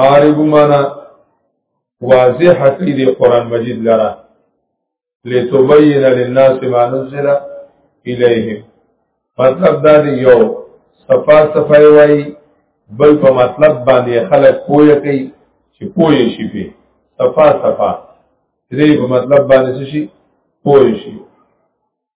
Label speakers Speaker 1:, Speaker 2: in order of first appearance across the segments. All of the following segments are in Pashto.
Speaker 1: عارب معنا واضح کړی دی قران مجید لرا لتبین للناس ما نزل الیهم مطلب دا دی یو صفا صفای وای بل په مطلب باندې خلک پوی کوي چې پوی شي په صفا صفا دې په مطلب باندې شي پوی شي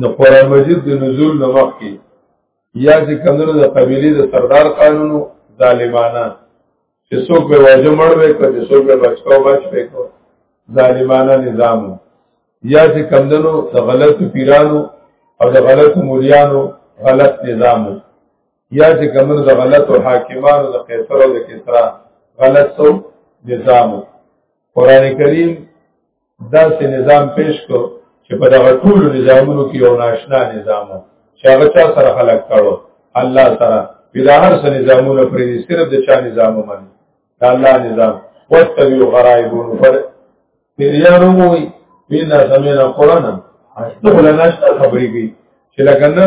Speaker 1: د قران مجید د نزول نه مخکې یا چې کمنو د قبيله د سردار قانونو ظالمانه چې څوک به واجب مړ وي که چې څوک به بچو بچ وي کو ظالمانه نظام یا چې کمنو د غلط پیرانو او د غلط مولیانو غلط نظام یا چې کمنو د غلط حاکمانو د قیصر او د کسرا غلط سو نظام قران کریم داسې نظام پیش کو چې په دغه ټول نظامونو کې یو ناشنا نظام چې هغه چا سره خلق کړو الله سره بلا هر څه نظامونه پرې دي صرف د چا نظام باندې دا الله نظام وتبیو غرایبون پر پیریانو وی بنا سمینا قرآن استغل ناشنا خبرې کوي چې لکه نه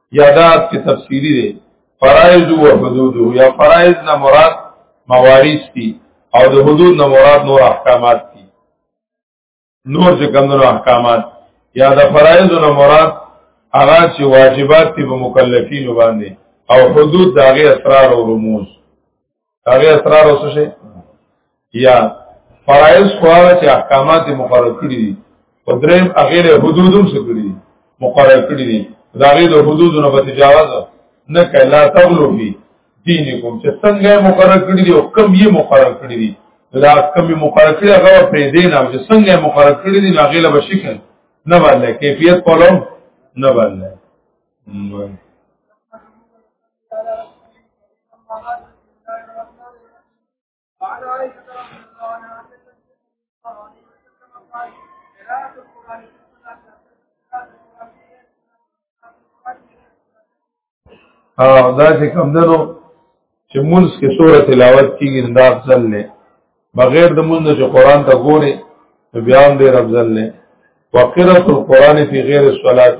Speaker 1: یادات کې تفصیلی دی فرائض او حدود یا فرائض نه مراد موارث دي او د حدود نه مراد نور احکامات دي نور چې کوم نور احکامات یا د فرائض نه مراد هغه چې واجبات دي په مکلفینو باندې او حدود د هغه اسرار او رموز هغه اسرار اوسه شي یا فرایض خو هغه چې احکامات مقرر کړی دي په دریم اخیر حدودم څه کړی دي مقرر کړی دي دا غي د حدودو نه بتجاوز نه کړه لا تغلو فی دینکم چې څنګه مقرر کړی دي او کم یې مقرر کړی دي دا کم یې مقرر کړی هغه پر دین او چې څنګه مقرر کړی دي هغه له بشکل نه باندې کیفیت پلو نه باندې او دا چې کم دنو چې مونږ کې سورته تلاوت کیږي دا افضل نه بغیر د مونږ چې قران ته ګوري بیا هم دې رب ځل نه وقرات القران فی غیر الصلاه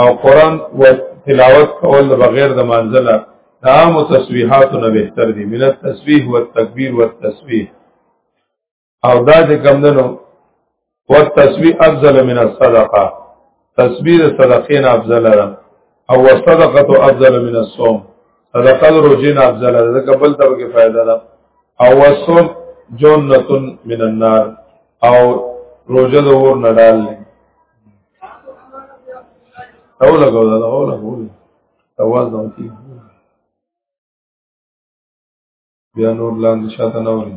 Speaker 1: او قران و تلاوت کول بغیر د منزله تام تسبیحات نه بهتر دي من التسبیح والتکبیر والتسبیح او دا چې کم دنو والتسبیح افضل من الصدقه تسبیح صدقین افضل ده او صدقه افضل من الصوم صدقه روزین افضل ده ځکه بل ته کې فائدہ ده او الصوم جنۃ من النار او روزه د اور نه ډال نه او لګو دا او لګو اواز نه کی بیا نور لاندې شاته نه وري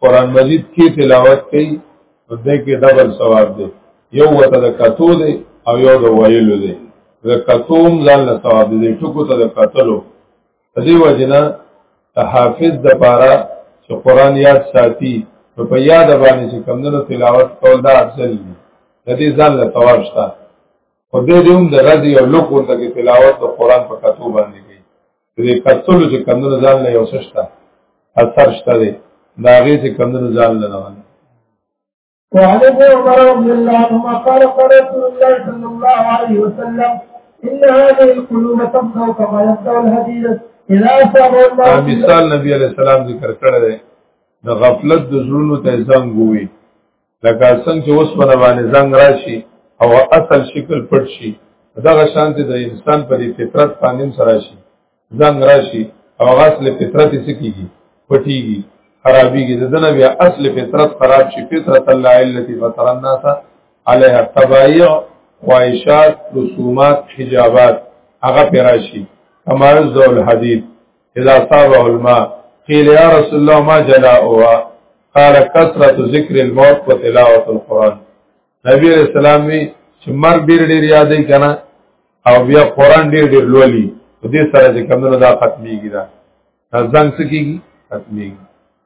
Speaker 1: قران مجید کې تلاوت کوي نو دې کې ډبل ثواب دی یو وته د کتو دی او یو د ویلو دی د کتوم ځان له ثواب دی ټکو ته د قتلو د دې وجنه د حافظ د پاره چې قران یاد ساتي نو په یاد باندې چې کمندونو تلاوت کول دا افضل دی د دې ځان له ثواب شته خو دې دې هم د رضی او لوکو ته تلاوت د قران په کتو باندې دې کتلو چې کمونه ځان نه یو سشتا اثر شته دی دا غي چې کمونه ځان نه نه وانه
Speaker 2: وعن ابن عمر رضي الله عنهما قال قال رسول الله صلى الله عليه وسلم ان هذه القلوب تبدو كما يبدو الحديد اذا اصاب الله
Speaker 1: مثال نبی عليه السلام ذکر کړی دی د غفلت د زړونو ته ځان ګوي لکه څنګه چې اوس په باندې زنګ راشي او اصل شکل پټ شي دغه شان چې د انسان په دې فطرت باندې سره شي زنګ راشي او اصل فطرت یې سکیږي پټیږي خرابيږي د دنه بیا اصل فطرت خراب شي فطرت الله التي فطر الناس عليها الطبائع خواهشات رسومات حجابات هغه پیراشي کما یذل حدیث اذا صاب علماء قيل يا رسول الله ما جلاؤها قال كثرة ذكر الموت وتلاوة القرآن نبی علیہ السلام وی چې مرګ ډیر ډیر یادې کنا او بیا قرآن ډیر ډیر لولي په دې سره چې کمنو دا ختميږي دا ځنګ سکیږي ختميږي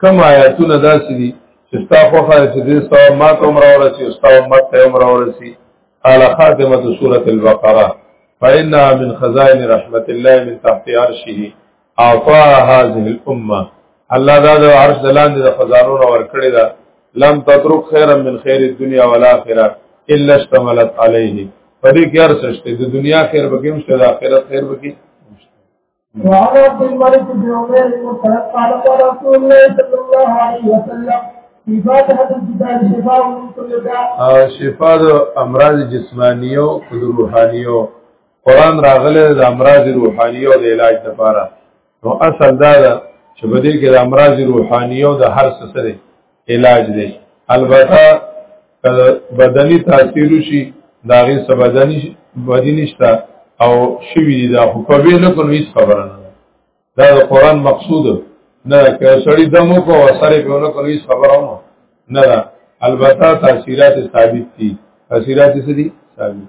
Speaker 1: کوم آیاتونه داسې دي چې ستا خو خای چې دې ستا ما ته عمر اورسي او ستا ما ته عمر اورسي قال خاتمه سوره البقره فانها من خزائن رحمت الله من تحت عرشه اعطى هذه الامه الله دا د عرش دلان د خزانو ور کړی دا لم تترك خيرا من خير الدنيا والاخره الا اشتملت عليه پدې کې ارسشته د دنیا خیر بګیم شته د آخرت خیر بګیم
Speaker 2: وعن عبد الملك بن عمير المختلف قال قال رسول الله صلى الله عليه وسلم في فاتحة الكتاب شفاء من كل داء
Speaker 1: شفاء امراض جسمانيو او روحانيو قران راغله د امراض روحاني او د علاج لپاره نو اصل دا ده چې بده کې د امراض روحاني او د هر څه سره علاج دی البته بدني تاثیر شي دا غي څه بدني بدی نشته او شوی دی دا خو په ویلو کې هیڅ خبره نه دا د قران مقصود نه که سړی دمو کو اثر په ونه کوي هیڅ خبره نه نه البته تاثیرات ثابت دي تاثیرات څه دي ثابت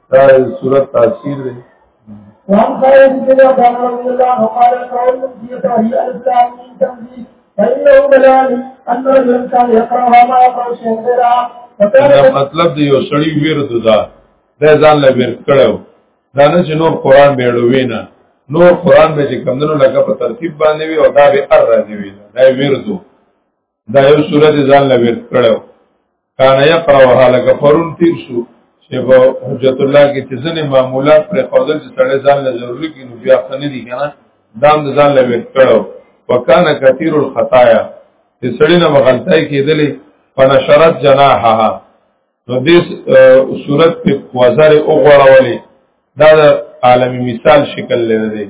Speaker 2: دا صورت تاثیر دی وان خیر
Speaker 1: چې دا د
Speaker 2: الله نو قال
Speaker 1: قول دې ته
Speaker 2: هی الاسلام من تنزیل فإنه بلال أن الرجل كان يقرأ ما يقرأ شيئا غيرا
Speaker 1: دا مطلب دی یو سړی ویرد دا د ځان له ویرد کړو دا نه چې نور قران به ډوي نه نور قران به چې کمندونو لګه په ترتیب باندې وي او دا به ار راځي وي دا ویردو دا یو صورت ځان لوي کړو کان یقرأها لک فرون تیر شو چې په حجت الله کې چې ځنې معمولات پر خودل چې سړی ځان له ضروري کې نو بیا خنه دي کنه دام ځان له ویټ کړو وکانه کثیر الخطایا چې سړی نه مغلطای کېدلې فنشرت جناحها نو دې صورت په وزر او غړولې دا د عالمی مثال شکل لري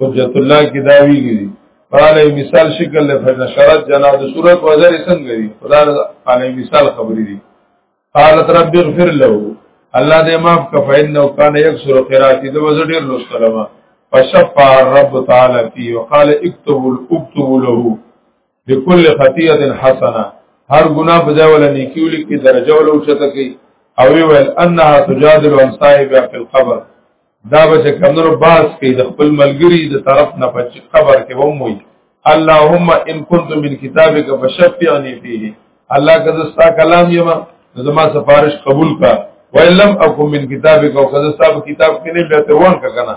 Speaker 1: حجت الله کی دا ویلی دی قال مثال شکل له فنشرت جنا د صورت وزر څنګه دی خدا قال مثال خبرې دی قالت رب اغفر له الله دې معاف کا فإنه كان يكسر قراتي د وزر ډیر لوستلما فشفع الرب تعالی فيه وقال اكتب اكتب له لكل خطيئه حسنه هر ګناه په ځای ولا نیکی ولیکي درجه ولا اوچته کوي او ویل انها تجادل عن صاحبها في القبر دا به کمنو باس کوي د خپل ملګری د طرف نه په قبر کې وموي اللهم ان كنت من كتابك فشفعني فيه الله کذ استا کلام یما زما سفارش قبول کا ویلم اكو من كتابك او کذ استا کتاب کې نه به ته وان کا کنه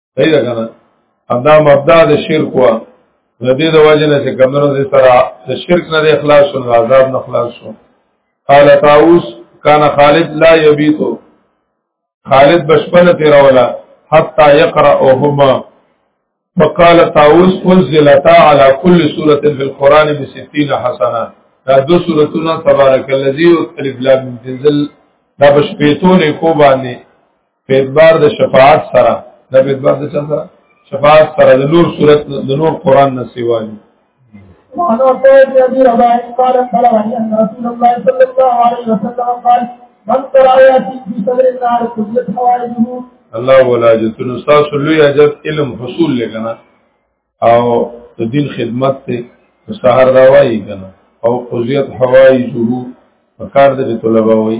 Speaker 1: صحیح ده کنه دا مبدا د شرک وا د دې د وجه نه چې کمنو دې سره د شرک نه اخلاص شو عذاب نه خلاص شو قال طاووس کان خالد لا یبیتو خالد بشپل تیر ولا حتا یقراهما فقال طاووس انزلتا على كل سوره في القران ب 60 حسنه دا دو سورتونه تبارک الذی او الف لام تنزل دا بشپیتونه کو باندې په اعتبار د شفاعت سره د په اعتبار د چا سره شفاعت سره د نور صورت د نور قران نه سیوا دي
Speaker 2: وعن عطاء بن ابي رباح قال بلغني ان رسول الله صلى الله عليه وسلم قال من قرأ آياتي في صدر النار قبلت حوائجه
Speaker 1: الله ولا جتن استاذ لوی اجر علم حصول لګنا او د دین خدمت ته سحر راوي کنه او قضیت حوائجه پکار د طلبه وي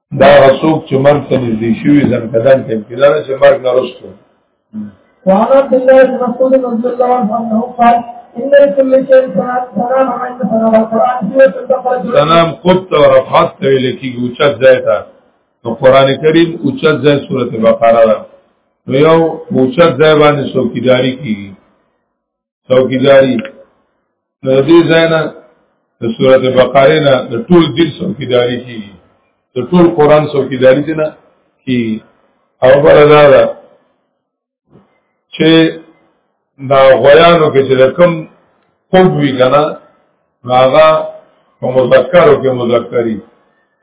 Speaker 1: دا غسوک چې مرګ ته نږدې شوی ځان کدان ته کله چې مرګ نه رسو
Speaker 2: وعن عبد الله بن مسعود رضي الله عنه انه قال ان لكل شيء سلام عند سلام القران
Speaker 1: سلام قط ورفعت ویل کیږي او چت ځای ته نو قران کریم او چت ځای سورته بقره ده نو یو او چت ځای باندې څوکیداری کیږي څوکیداری نو دې ځای نه د سورته بقره نه د ټول دین څوکیداری کیږي د ټول قران څوکیداری دي نه کی او بردا ده چې دا غویانو کې چې کوم خوب وی کنه هغه په مذکرو کې مذکری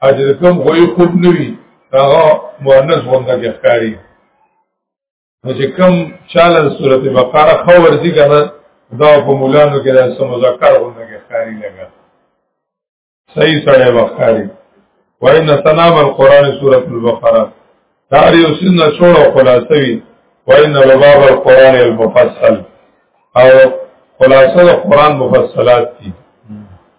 Speaker 1: اجر کوم غوی خوب نه وی هغه مؤنث غونډه کې ښکاری نو چې کوم چاله سورت بقره خو ورځي کنه دا په مولانو کې د مذکر غوندې کې خاري لګا صحیح سره وقاری وای نه تنام القران سورۃ البقره دار یو سنه څوړ خلاصوي وای نه باب القران المفصل او خلاصه القران مفصلات دي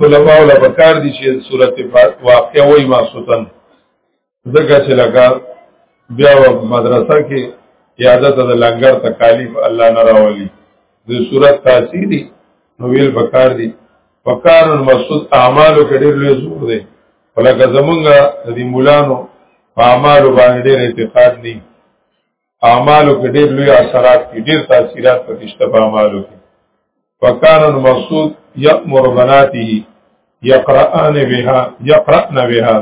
Speaker 1: طلباء ولا بکار دي چې صورت واقع وای ما سوتن زګه چې لگا بیا مدرسه کې یاده ته لنګر تکالیف الله نه راولي د صورت تاثیری نو ویل بکار دي بکار المسعود اعمالو کې ډېر لوی زور دی ولکه زمونږ د دې مولانو په اعمالو باندې ډېر اعتقاد نه اعمالو کې ډېر لوی اثرات کې ډېر تاثیرات پکې شته په اعمالو کې فکان المقصود یامر بناته یقرأن بها یقرأن بها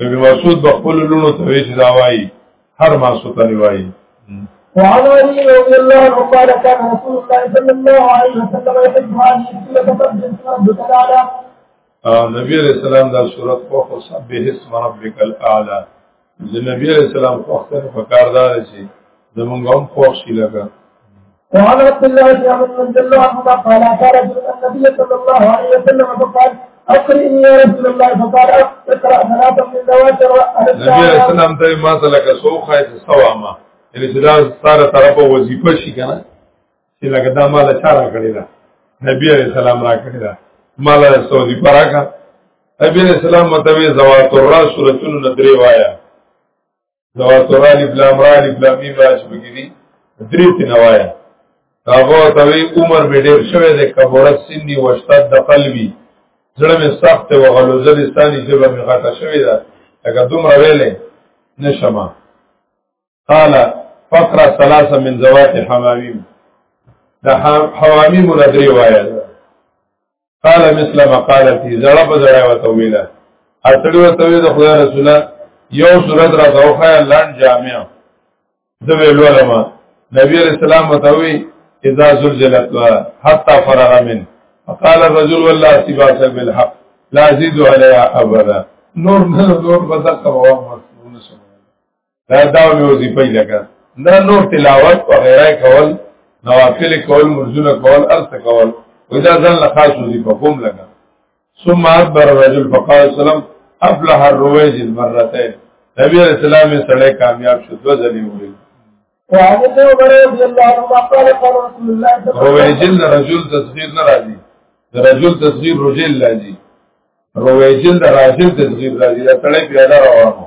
Speaker 1: ابن مسعود بخپل لونو ته وی چې دا وایي هر ما سوته وایي
Speaker 2: وعن علي رضي الله عنه قال كان رسول الله صلى الله عليه وسلم يحب هذه السوره تقدم ربك تعالى
Speaker 1: نبی علیہ السلام دا صورت خو خو سبه اسم ربک الاعلى د نبی علیہ السلام خو خپل فکر دار شي زمونږ هم خو شي لګا
Speaker 2: وعن عبد الله بن عمرو بن عبد الله عنهما قال قال النبي صلى الله عليه وسلم فقال اقرئني يا رسول الله فقال اقرا ثلاثه من دوات
Speaker 1: النبي عليه السلام ته ما سلك سوخه سوا ما یعنی چې دا ستاره طرفه وظیفه شي کنه چې لکه دا مال چا را کړی دا نبی علیہ السلام را کړی دا مال سعودي پراکا نبی علیہ السلام متوي زوات الرا سورتون ندري وایا زوات الرا الف لام را الف لام میم راش بګری درې تنوایا هغه توی عمر به ډیر شوه د کبرت سنی وشتد د قلبي زړه مې سخت او غلوزل ستاني چې به مې غټه شوې ده لکه دومره ویلې نشمه قال فقرا ثلاثه من زوات حمامیم دا حوامیم له درې وایا قال مثل مقالتي زړه په زړه وته ویلا اټړو ته وی د خدای رسول یو صورت را توخه لاند جامع د ویلو علماء نبی علیہ السلام وتوی اذا زلزلت حتى فرغ من فقال الرجل والله سباس بالحق لا زيد عليها ابدا نور نور بدك وامر دا دا مې وظیفه لګا دا نور تلاوت او غیره کول نوافل کول مرزونه کول ارث کول ودا ځل خاص وظیفه کوم لګا ثم اكبر الرجل فقال سلام افلح الرويج مرتين نبی علیہ السلام سره کامیاب شو دو ځلې وویل
Speaker 2: وعن ابن عمر رضي الله عنهما قال قال رسول الله صلى الله عليه وسلم
Speaker 1: رويجل رجل تصغير نه راځي رجل تصغير رجل راځي رويجل راجل تصغير راځي دا سړی پیدا روانو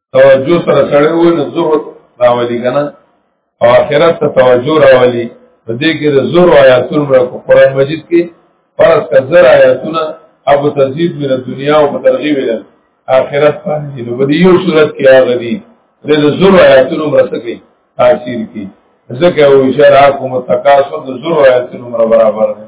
Speaker 1: توجه سره سره و نو زهد راولي کنه او آخرت ته توجه راولي په دې کې د زور آیاتونو را کو قران مجید کې فرض کا زر آیاتونه ابو تزيد من الدنيا او ترغیب له آخرت باندې نو په دې یو صورت کې هغه دي د زور آیاتونو مرسته کوي تاثیر کوي ځکه او اشاره کوم تکاسو د زور آیاتونو برابر دی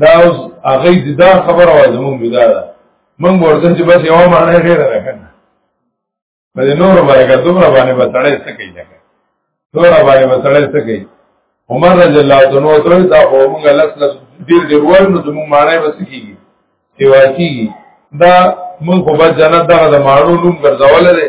Speaker 1: دا اوس هغه جدا خبره وای زموږ جدا ده موږ ورته چې بس یو معنی ډیر ده کنه په دې نور باندې دومره باندې بسړې څه کوي دا نور باندې بسړې څه کوي عمر رضی الله عنه او تر دا خو موږ لس لس ډیر ډیر ورن نو زموږ معنی بس کیږي سیوا کیږي دا موږ خو بس جنت دغه د مانو نوم ګرځول دي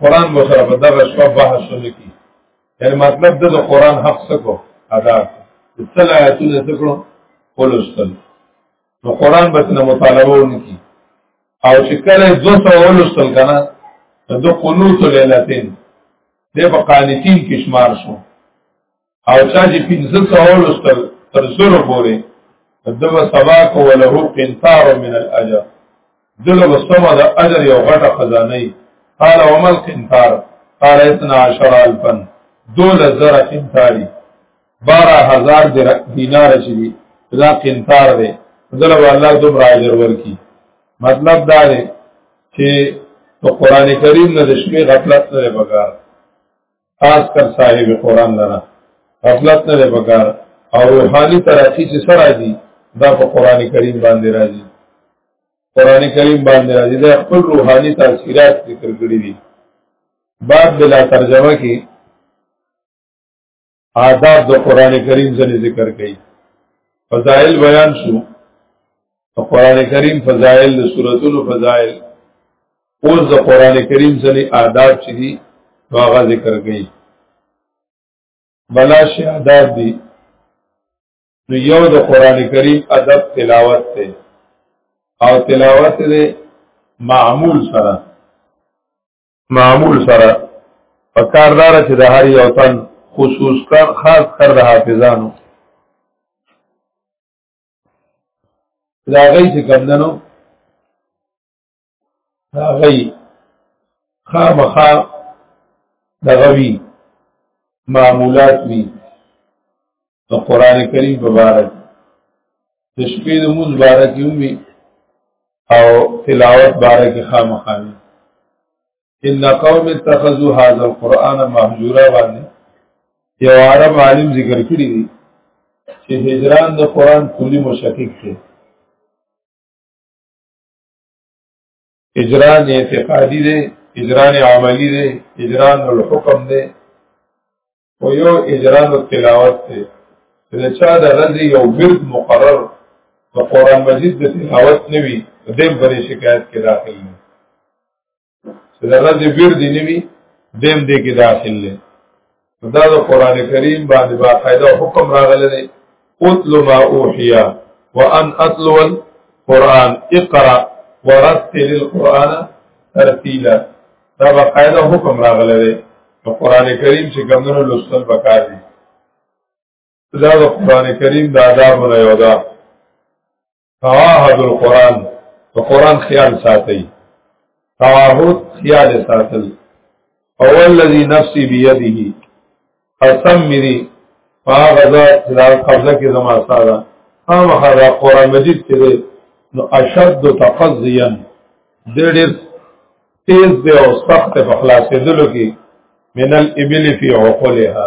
Speaker 1: قرآن به سره په دغه شپه بحث وکړي یعنی مطلب د قرآن حق سکو ادا څل آیاتونه سکو ولوستل نو قرآن به نه مطالبه ونکي او چې کله 200 ولوستل کنه د قنوت لیلتین د په قانتین کې شمار شو او چا چې پنځه سوال وستل تر زرو پورې دغه سبا کو وله قنطار من الاجر دغه وسمه د اجر یو غټه خزانه ای قال وما القنطار قال 12000 دول زر قنطاری 12000 دینار چې دي دا قنطار دی دغه الله دومره اجر ورکی مطلب دا دی چې قرآن کریم نه د شپې غفلت نه بګار خاص کر صاحب قران لره غفلت نه لري پکار او روحاني ترقی چې سره دي دا په قران کریم باندې راځي قران کریم باندې راځي دا خپل روحاني تاثیرات ذکر کړی دي بعد بلا ترجمه کې آداب د قران کریم ځنې ذکر کړي فضائل بیان شو قرآن کریم فضائل د سوراتونو فضائل اوس د قرآن کریم ځنې آداب چې دي هغه ذکر کړي بلا شي آداب دي نو یو د قرآن کریم ادب تلاوت دی او تلاوت دی معمول سره معمول سره پکاردار چې د هر یو تن خصوص کر خاص کر د حافظانو دا غي چې کم دنو دا غي خامخا دغوي معمولات وی د قران کریم په اړه د شپې د موز باره کې وي او تلاوت باره کې خامخا وي ان قوم اتخذوا هذا القرآن مهجورا باندې یو عرب عالم ذکر کړی دی چې هجران د قرآن کلی مشکک دی هجران اعتقادي دی هجران عملی دی هجران الحکم دی او یو اجران او تلاوت دی د چا د رضی یو ورد مقرر د قران مجید د تلاوت نوي د بری شکایت کې داخل نه چې د رضی ورد نوي دیم دې کې داخل نه دا د قران کریم باندې باقاعده حکم راغلی دی اتل ما اوحي وان اتلو القران اقرا ورتل القران ترتیلا دا باقاعده حکم راغلی دی نو قران کریم چې ګمنو لوستل وکړ دي دا د قران کریم د آداب نه یو ده تعاهد القرآن په قرآن خیال ساتي تعاهد خیال ساتل او الذي نفسي بيده قسم مری هغه ذات چې دا قبضه کې زما ساده هغه دا قرآن مجید کې دی نو اشد تقضيا ډېر ډېر تیز دی او سخت په خلاصېدلو کې من الابل فی عقولها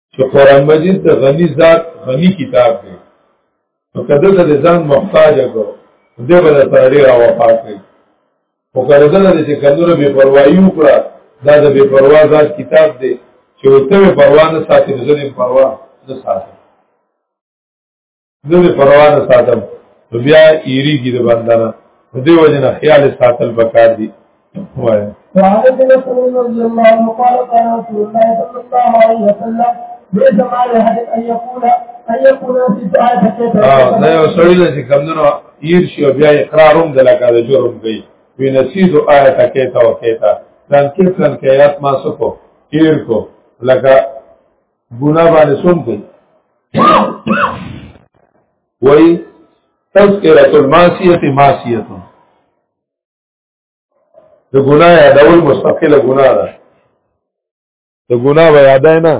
Speaker 1: چې قران مجید د غنی ذات غنی کتاب دی نو کده د ځان محتاج کو دې بل سره ډیر وفا کوي او کله دا چې کندره بے پروايي وکړه دا د بے پروا ذات کتاب دی چې وته پروا نه ساتي ځلې پروا نه ساتي زه دې پروانه ساتم نو بیا ایری کی د بندنه دې وجه نه خیال ساتل پکار دي وای
Speaker 2: وعن ابن مسعود رضي الله عنه قال قال رسول الله صلى الله عليه وسلم ليس مع احد ان يقول ان يكون في سؤال فكيف
Speaker 1: اه دا یو سړی نه چې کمندونو ایر شي او بیا اقرار هم د لکه د جرم کوي وی نسید آیت کیتا و کیتا پلان کې پلان کې آیات ما سکو ایر کو لکه ګناه باندې سوم کوي وای تذکرۃ المعصیه معصیه د ګناه یادول مستقله ګناه ده د ګناه به یادای نه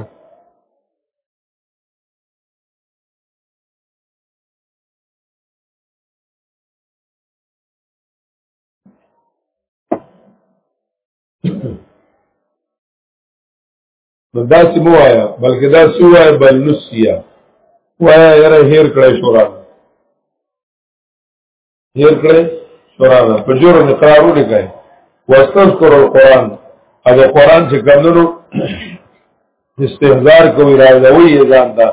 Speaker 1: نو دا سی مو آیا بلکې دا سی وای بل نسیا وایا یره هیر کړی شورا هیر کړی شورا په جوړ نه قرار وکړي واستذکر القرآن اگر قرآن چې کمنو استهزار کوي راځوي ځان ته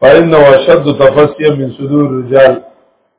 Speaker 1: فإنه أشد تفسيا من صدور الرجال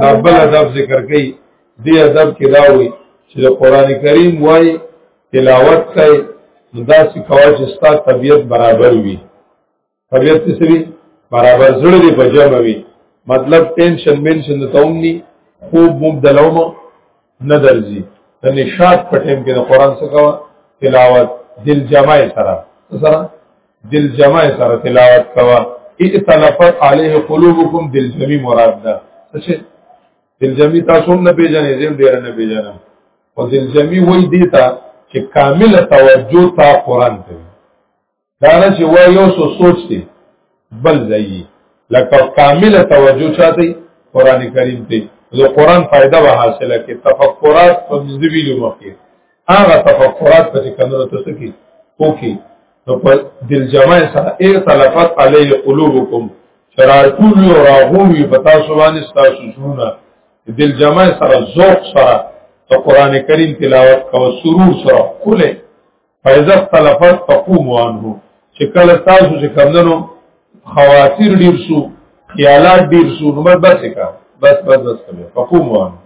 Speaker 2: دا بل
Speaker 1: ادب ذکر کړي دی ادب کې دا وایي چې د قران کریم وایي تلاوت کوي دا سکوا چې ستا طبیعت برابر وي طبیعت څه وي برابر زړه دی بجم وي مطلب ټینشن منشن ته اومني خوب مبدلومه نه درځي د نشاط په ټیم کې د قران څخه تلاوت دل جمع سره سره دل جمع سره تلاوت کوا ائتلفت علیه قلوبکم دل جمع مراد ده څه دل جمع تاسو نه پیژنې زم ډیر نه پیژنم او دل جمع وای دیتا چې کامل توجه تا قران ته دا نه چې وای یو څه سوچ دی بل ځای لکه کامله توجه چاته قران کریم ته د قران فائدہ به حاصله کې تفکرات په ذویل مخکې هغه تفکرات په کندره ته سکی اوکي نو په دل جمع سره اے تلفت علی قلوبکم شرار ټول یو راغوي په تاسو باندې تاسو شونه دل جمع سره ذوق سره ته قران کریم تلاوت کو سرور سره کوله فاذا اختلفت فقوموا عنه چې کله تاسو چې کمندنو خواتیر ډیر شو خیالات ډیر شو نو بس کا بس بس بس کوي فقوموا عنه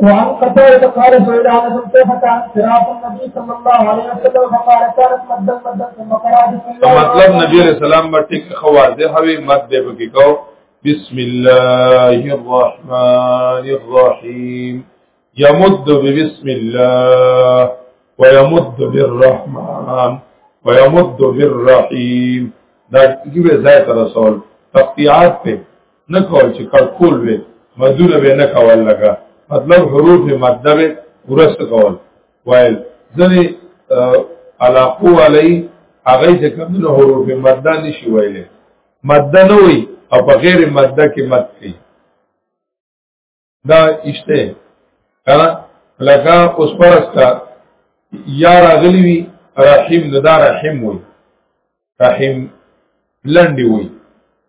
Speaker 2: وعن قتادة قال سئل انس كيف كان صراط النبي صلى الله عليه وسلم فقال كانت مدا مدا ثم قرأ بسم الله
Speaker 1: مطلب نبی علیہ السلام باندې خوازه هوی مد دې پکې کو بسم الله الرحمن الرحيم يمد ببسم الله ويمد بالرحمن ويمد بالرحيم دا کیږي ځای تر رسول تقطيعات په نه کول چې کول وي مدونه به نه کول لگا مطلب حروف مد به ورس کول وایل ځنه علاقو علی هغه چې کوم نه حروف مد نشي ویلې مد نه وي او په غیر مد کې مد کوي دا اشته کنه لکه اوس پرستا یا راغلی وی رحیم د دا رحیم وی رحیم لنډی وی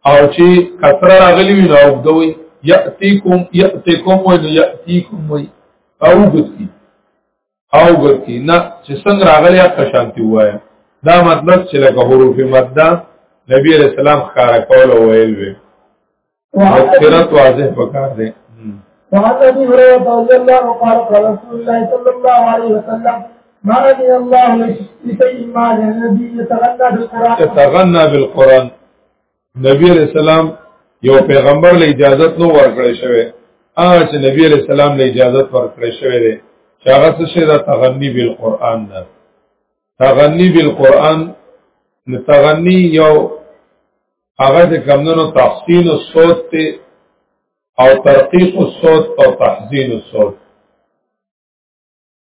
Speaker 1: او چې کثر راغلی وی نو دوی یاتیکم یاتیکم وی یاتیکم وی او ګتی او ګرځي نه چې څنګه راغلی هغه شانتي وایا دا مطلب چې لکه حروف مده نبی علیہ السلام ښکارا کول او ویل وی مغفرت واضح پکار دی
Speaker 2: وعن ابي هريره رضي الله قال قال رسول الله صلى الله عليه وسلم ما رضي الله لشيء ما للنبي يتغنى بالقران
Speaker 1: يتغنى بالقران نبی علیہ السلام یو پیغمبر له اجازت نو ورکړی شوی هغه چې نبی علیہ السلام له اجازت ورکړی شوی دی چې هغه څه شی دا تغنی بالقرآن ده تغنی بالقرآن نو تغنی یو هغه چې کمندونو تحسین الصوت ته او ترقیق الصوت او تحسین الصوت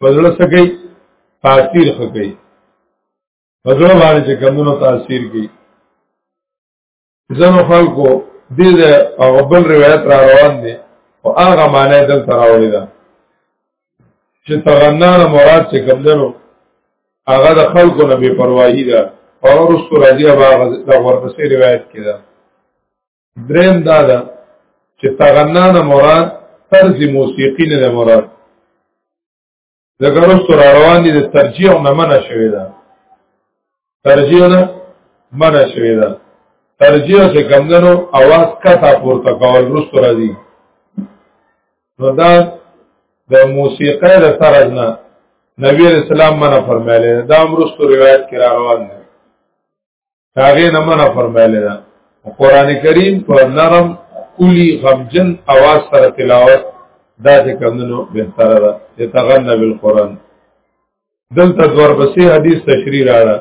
Speaker 1: پزړه سکی تاثیر خکی پزړه باندې چې کمونو تاثیر کی زنو خلکو دې د غبل روایت را روان دي او هغه معنی دل تراولې ده چې تغنان مراد چې کمندنو هغه د خلکو نه بے پروايي ده او رسول راځي هغه د ورپسې روایت کړه دریم دا ده چې تغنا نه مراد طرز موسیقي نه مراد د ګرستو را روان دي د ترجیح او نه منع شوی ده ترجیح نه منع شوی ده ترجیح چې کمدنو اواز کته پورته کول رستو راځي نو دا د موسیقۍ د طرز نه نبی اسلام منع فرمایلی دا مرستو روایت کې را روان دی هغه نه منه فرمایلی دا قران کریم په نرم کلی غمجن اواز سره تلاوت دا چې کمنو بهتره ده یتغنى بالقران دلته دور بسې حدیث تشریح راړه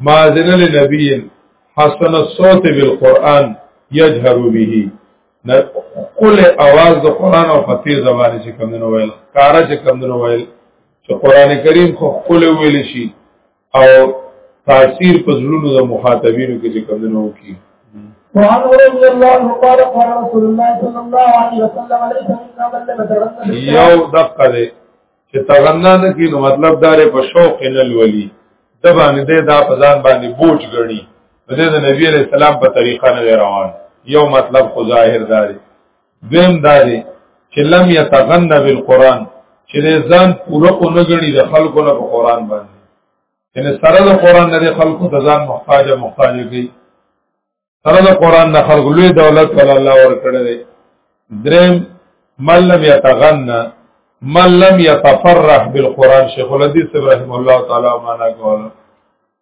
Speaker 1: ما ذن لنبی حسن الصوت بالقران یجهر به نه کل اواز د قران او فتی زبانی چې کمنو ویل کارا چې کمنو ویل چې قران کریم خو کل ویل شي او تاثیر په زړونو د مخاطبینو کې چې کمنو کی
Speaker 2: وعن رضي الله قال قال رسول الله صلى الله عليه وسلم ليس منا من لم يتغنى
Speaker 1: یو دقه ده چې تغنا نه کینو مطلب دار په شوق نه لولي د باندې ده دا په ځان باندې بوج غړي د نبی عليه السلام په طریقه نه روان یو مطلب خو ظاهر داري دویم دا دی چې لم یتغنى بالقران چې ځان پوره اونګړي د خلکو نه په قران باندې ان سره د قران نه خلکو د ځان محتاج محتاج کوي سره د قران نه خلکو لوی دولت ول الله ورکړي دی دریم من لم یتغنى من لم یتفرح بالقران شیخ الحدیث رحم الله تعالی معنا کوله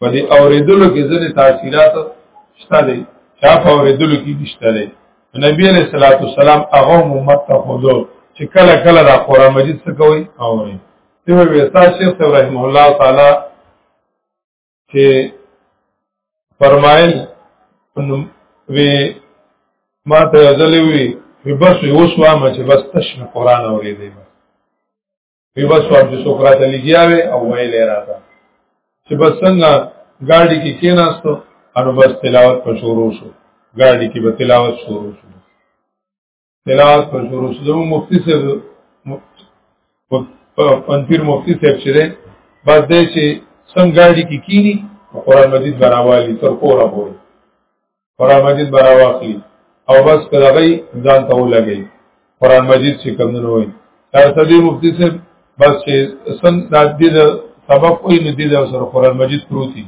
Speaker 1: په دې اوریدلو کې ځینې تاثیرات شته دي چا په اوریدلو کې نشته دي نبی علیہ الصلوۃ والسلام هغه امت ته خودو چې کله کله دا قران مجید څه کوي اوري ته وی تاسو شیخ ابراهیم الله تعالی چې فرمایل وی ما ته ځلې وی وی بس اوس وامه چې بس تشنه قران اورې دی وی بس ور چې سوکرات لګیا وي او ویل راته چې بس څنګه ګاډي کې کېناستو انو بس تلاوت په شروع شو ګاډي کې به تلاوت شروع شو تلاوت په شروع شو زمو مفتی صاحب پنځیر مفتی صاحب چې ده بس دې چې څنګه ګاډي کې کینی قرآن مجید براوالي تر کوره پورې قران مجید برا واخلي او بس کلغی ځان ته ولګي قران مجید چې کوم نه وي تر دې مفتی صاحب بس چې سن د دې سبق کوئی نه دي سره قران مجید پروتي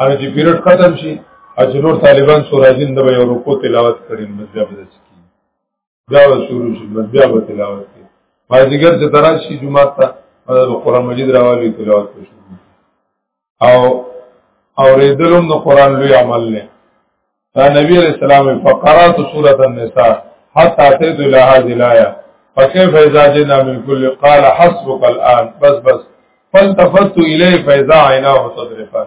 Speaker 1: هغه چې پیریډ ختم شي اجنور طالبان سورازین د یو رکو تلاوت کړي مطلب دې بیا شروع شي بس بیا به تلاوت کوي مازیګر چې تراشي جمعه ته قرآن مجید راوالي تلاوت کوي او اوریدلم د قرآن لوی عمل نه دا نبی علیہ السلام فقرات سورۃ النساء حتى اتيت الى هذه الايه فكيف اذا جئنا من كل قال حسبك الان بس بس فالتفت اليه فاذا عيناه تضرفان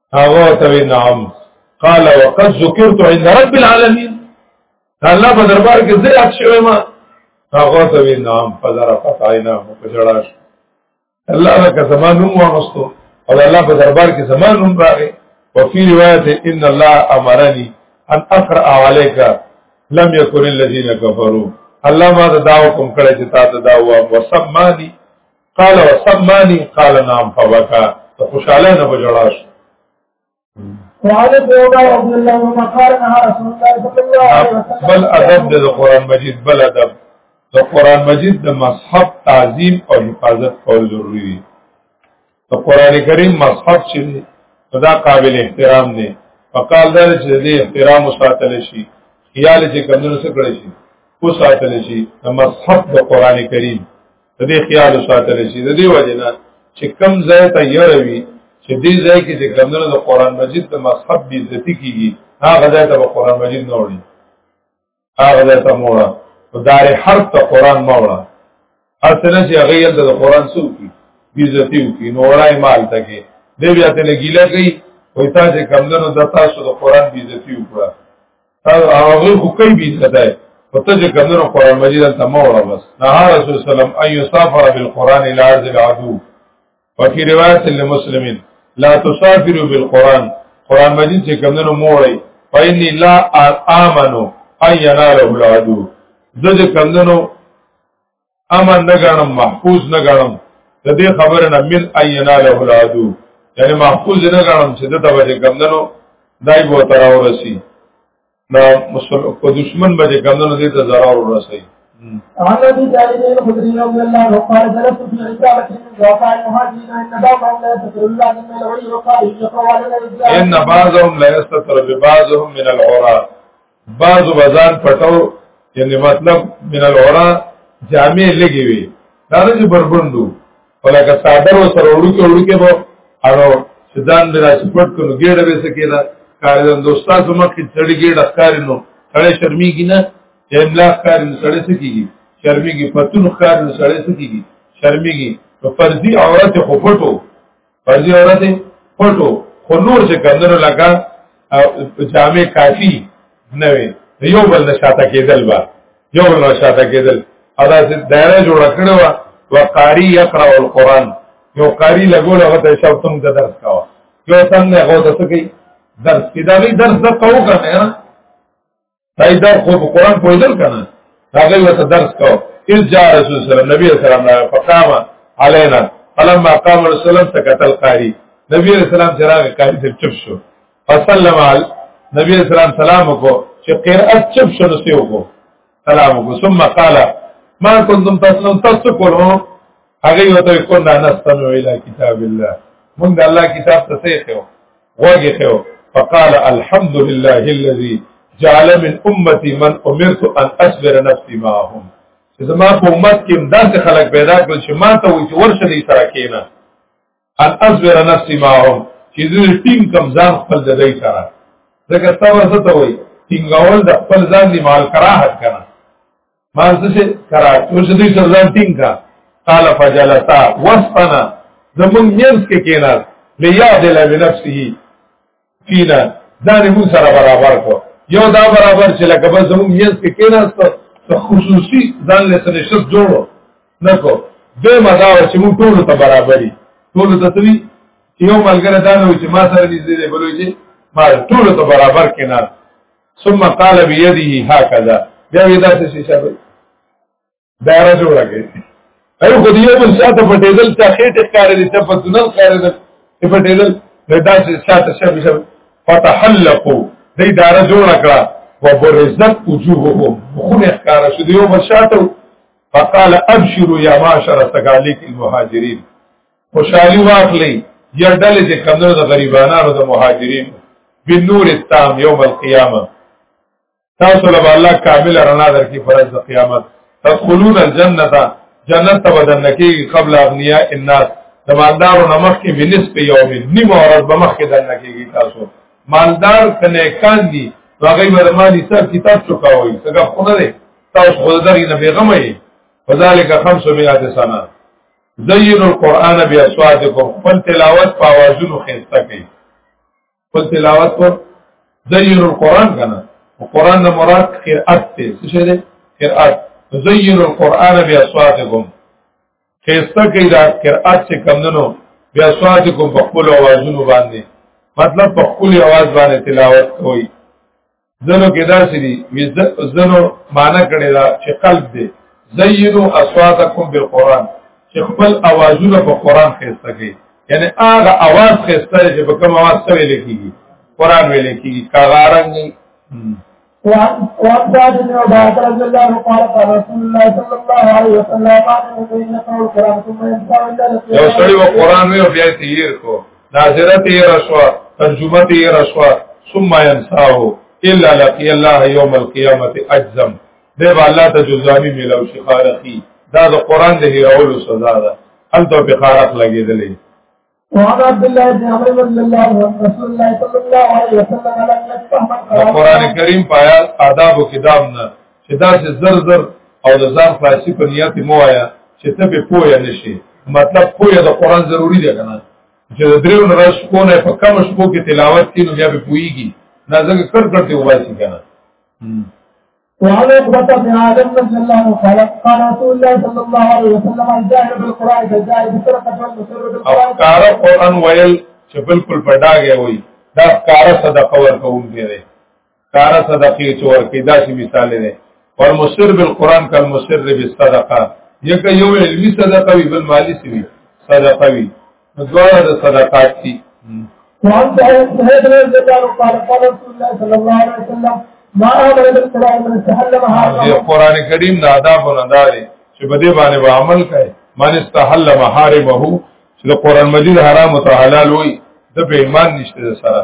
Speaker 1: هغه ته نعم قال وقد ذكرت عند رب العالمين الله په دربار کې زه یاد شوی ما هغه ته نعم فزر فتعینا مکجړاش الله لك زمان نوم واغستو او الله په دربار کې زمان نوم راغی وفي روایت ان الله امرني ان اقرا عليك لم يكن الذين كفروا الله ما دا حکم کړی چې تا ته دا و وسمانی قال وسماني قال نعم فبكى خوشاله نه بجړاش
Speaker 2: وعلى ابن عمر رضي الله عنهما قال نهى رسول الله صلى الله عليه وسلم
Speaker 1: بل ادب د قران مجید بل ادب د قران مجید د مصحف تعظیم او حفاظت کول ضروری دی د قران کریم مصحف چې دا قابل احترام دی فقال دا چې د احترام وساتل شي خیال چې کمنو سره کړی شي او ساتل شي د مصحف د قران کریم د دې خیال ساتل شي د دې وجه نه چې کم ځای ته یروي چې دې ځای کې چې کمنو د قران مجید د مذهب بي عزتي کیږي هغه ځای ته قران مجید نه وړي هغه ځای ته موړه په دار حرف ته قران موړه اصله چې هغه یل د قران سو کی بي عزتي وکي نو وړای مال ته کې دې بیا ته لګیلا کوي وای تاسو کمنو د تاسو د قران بي عزتي وکړه هغه خو کوي به صدای او ته چې کمنو قران مجید ته مو وړه بس نه رسول سلام ايو سافر بالقران الى ارض العدو وفي روایت للمسلمین لا تسافروا بالقران قران مجید چې کمنو مو وړي فإني لا آمنو أن يناله العدو ځکه کمنو امن نه غنم محفوظ نه غنم د دې خبره نه من اینا له العدو یعنی محفوظ نه غنم چې د توجه کمندنو دای بو تر اورسی نو مسلمان کو دشمن باندې کمندنو دې ته zarar ورسي
Speaker 2: عن ابي سعيد الخدري رضي الله عنه قال جلست في عتابة من ضعفاء المهاجرين ان بعضهم لا يستتر الله من العلي وقال يقرا على
Speaker 1: ان بعضهم لا يستتر ببعضهم من العراة بعض بازار پټو یعنی مطلب من العرا جامع لګي وي دا نه چې بربندو ولکه صادر او سره وړوکي وړوکي وو او سدان بلا سپورت کولو ګډه به سکیدا کار د دوستان سم کې چړي ګډه کار نو سړی شرمېږي نه املا کار نو سړی سکیږي شرمېږي پتون کار نو سړی سکیږي شرمېږي په فرضي عورت خو پټو فرضي عورت پټو خو نور چې کندنو لګا جامع کافی نه وي یو بل نشاته کېدل با یو بل نشاته کېدل ادا چې دایره جوړ کړو وقاری یقرأ القرآن یو قاری لګول هغه ته شاو تم د درس کاوه یو څنګه هغه د سکی درس کې دا وی درس د قو کنه دا دا خو په قران پوهیدل کنه هغه وته درس کو اذ جاء رسول صلی الله علیه وسلم فقام علينا فلما قام رسول الله سكت القاری نبی علیہ السلام چراغ قاری سے چپ شو فسلم علی نبی علیہ السلام سلام کو چې قرأت چپ شو نو سیو کو سلام کو ثم قال ما كنتم تسلم تسكرون هغه وته کو نه نستنو اله کتاب الله مونږ الله کتاب ته سیخو وګه ته فقال الحمد لله الذي جعل من امتي من امرت ان اصبر نفسي معهم چې زما په امت کې داسې خلک پیدا کړل چې ما ته وایي چې ورشه دې سره کېنه ان اصبر نفسي معهم چې دې ټینګ کم ځان خپل د دې سره ځکه تاسو ته وایي ټینګول د خپل ځان دی مال کراهت کنه ما څه کرا تو چې دوی سره ځان ټینګ کا قال فجلتا وسطنا زمون نفس کې کېناس ليعدل بنفسه فينا ځان موږ سره برابر کو یو دا برابر چې لکه بس زمون نفس کې کېناس ته خصوصي ځان له سره شت جوړو نکو به مدا چې موږ ټول ته برابرۍ ټول ته توی یو ملګری دا نو چې ما سره دې دې بلوي چې ما ټول ته برابر کېناس ثم قال بيده هكذا بیا ودا څه شي شابه دا راځو راګي ایو خو دیو بل ساته پټېدل ته خېټه کار دي ته پتنل کار دي ته پټېدل دا څه ساته شابه شابه فتحلقوا دې دا راځو راکړه وبرزت وجوههم خونه کار شو دیو بل ساته فقال ابشروا يا معاشر تغاليك المهاجرين خوشحالي واخلي یا ډلې چې کمنو د غریبانو د مهاجرین بنور التام یوم القیامه تاسو له الله کامل رڼا درکې فرض د قیامت تدخلون الجنه جنت ته بدن کې قبل اغنیا الناس د مالدارو نمخ کې بنس په یوم نیم اورز به مخ کې دن کېږي تاسو مالدار کنه کان دي هغه مرمالي صاحب کتاب چکاوي څنګه خونه ده تاسو خدای نه بیغمه یې فذالک 500 سنه زین القرآن بی اصواتکم خپل تلاوت په اوازونو خسته کړئ خپل تلاوت پر زین القرآن کنه قرآن نه مراد قرأت ته څه شه ده قرأت زین القرآن بی اصواتکم خسته کړئ دا قرأت څخه کمندنو بی اصواتکم په خپل اوازونو باندې مطلب په خپل आवाज باندې تلاوت کوئ زنو کې داسې دي زنو معنا کړي دا چې قلب دی زینو اصواتکم بالقران چې خپل اوازونه په قران خسته کوي یعنی هغه اواز خسته چې په کوم اواز څه ویل کیږي قران ویل کیږي کاغارنګ
Speaker 2: نه وعباد بن عباد رضي الله عنه قال قال رسول الله صلى الله عليه وسلم ما من يقرأ القرآن ثم ينفع
Speaker 1: الله يا سړي وقرآن وي او بیا تیر کو ناظره تیر شوا ترجمه تیر شوا ثم ينساه الا لقي الله يوم القيامه اجزم دی با الله ته جزامي ملو شي خارخي دا د قران د هیرولو سزا ده هل ته په خارق لګیدلې
Speaker 2: وعن عبد الله بن عمرو رضي الله عنه رسول الله صلى الله عليه وسلم لم يفهم
Speaker 1: القران الكريم پایا آداب و کتاب نه چې دا چې زر زر او د ځان خلاصي په نیت مو آیا چې ته به پوهه نشي مطلب پوهه د قران ضروری ده کنه چې د دریو نرس کو نه په کم شپو کې تلاوت کینو بیا به پوهیږي نه ځکه کړ کړ ته وباسي کنه
Speaker 2: وعن عقبة بن عادم رضي الله عنه قال قال رسول الله صلى الله عليه وسلم الجاهل بالقرآن كالجاهل بسرقة والمسر بالقرآن
Speaker 1: أفكار القرآن ويل چې بالکل پډاګه وي دا کار صدقه ورکوونکی دی کار صدقه چې ورکې دا شی مثال دی پر مصر بالقران کل مصر بالصدقه یک یو علمی صدقه وی بل مالی سی وی صدقه وی دواړه د صدقات دي
Speaker 2: وعن سعيد بن زيد قال قال رسول الله صلى الله عليه وسلم ما امر بالقران من
Speaker 1: استحلم
Speaker 2: هذا
Speaker 1: القران الكريم دا آداب نه داري چې بده باندې عمل کوي من استحل محارمه چې د قران مجید حرام او حلال وي د به ایمان نشته سره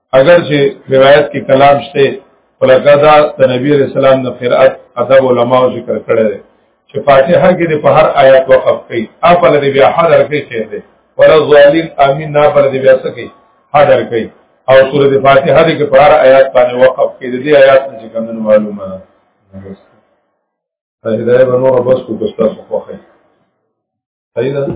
Speaker 1: اگر چې روایت کې کلام شته ولکه دا د نبی علیہ السلام د قرأت ادب علماو ذکر کړی دی چې فاتحه کې د په هر آیات وقف کوي اپل دې بیا حاضر کوي خیر دی ولا ظالم امین نه پر دې بیا سکی حاضر کوي او سورۃ فاتحه دې کې په هر آیات باندې وقف کوي دې آیات چې کوم معلومه ده هدايه بنور بس کو تاسو خوخه صحیح ده